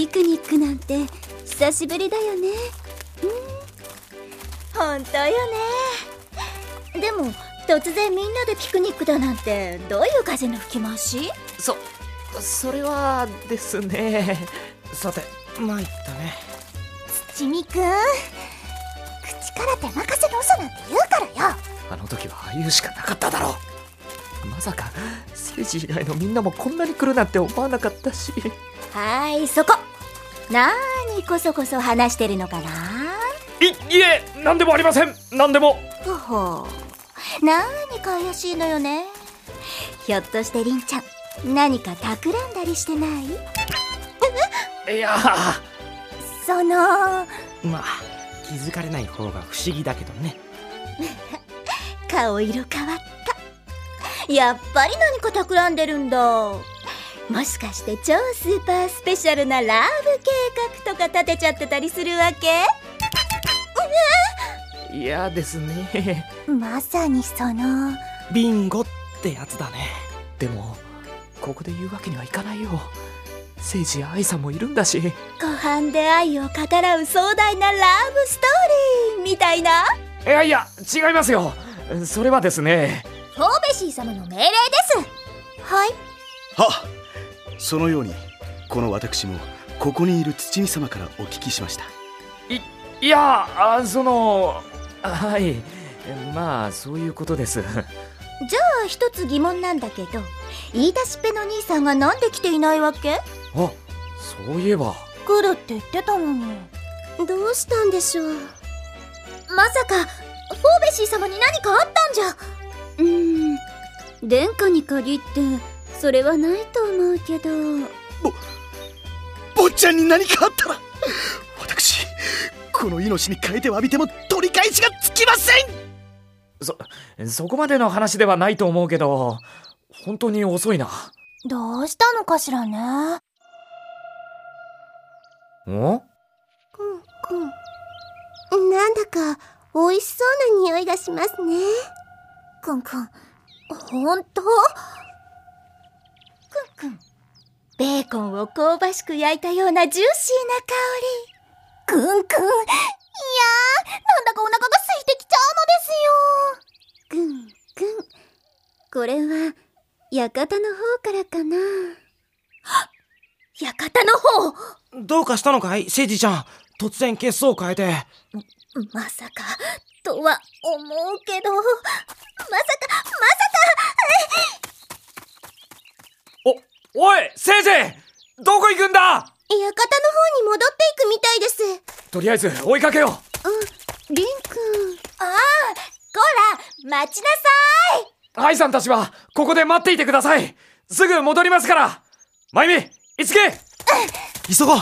ピクニックなんて久しぶりだよね。本当よね。でも突然みんなでピクニックだなんてどういう風の吹き回し？そそれはですね。さて参ったね。ちみくん。口から手任せの嘘なんて言うからよ。あの時はああ言うしかなかっただろう。まさか聖司以外のみんなもこんなに来るなんて思わなかったし。はいそこなーにこそこそ話してるのかな？いいえ何でもありません。何でも。ほほう。なーにか怪しいのよね。ひょっとしてりんちゃん何か企んだりしてない？いやその。まあ気づかれない方が不思議だけどね。顔色変わった。やっぱり何か企んでるんだもしかして超スーパースペシャルなラブ計画とか立てちゃってたりするわけ？嫌ですね。まさにその。ビンゴってやつだね。でもここで言うわけにはいかないよ。聖司や愛さんもいるんだし。湖畔で愛を語らう壮大なラブストーリーみたいな？いやいや違いますよ。それはですね。フォーベシー様の命令です。はい。はそのようにこの私もここにいる土見様からお聞きしました。いいやあそのはい。まあそういうことです。じゃあ一つ疑問なんだけど言い出しっぺの兄さんがなんで来ていないわけ？あそういえば。来るって言ってたの。にどうしたんでしょう？まさかフォーベシー様に何かあったんじゃ？うーん殿下に限ってそれはないと思うけど。坊ちゃんに何かあったら私この命に変えて詫びても取り返しがつきません！そそこまでの話ではないと思うけど本当に遅いな。どうしたのかしらね？お？くんくん。なんだか美味しそうな匂いがしますね。くんくんほんとくんベーコンを香ばしく焼いたようなジューシーな香り。くんくんいやーなんだかお腹が空いてきちゃぐんぐんこれは館の方からかな。うのですよ館の方？どうかしたのかい聖司ちゃん。突然血相を変えて。まさかとは思うけど。まさかまさおおい聖司どこ行くんだ？か館の方に戻っていくみたいです。とりあえず追いかけよリンくん。ああこら待ちなさい。う愛さんたちはここで待っていてください。すぐ戻りますから。まゆみいつけ？急ごう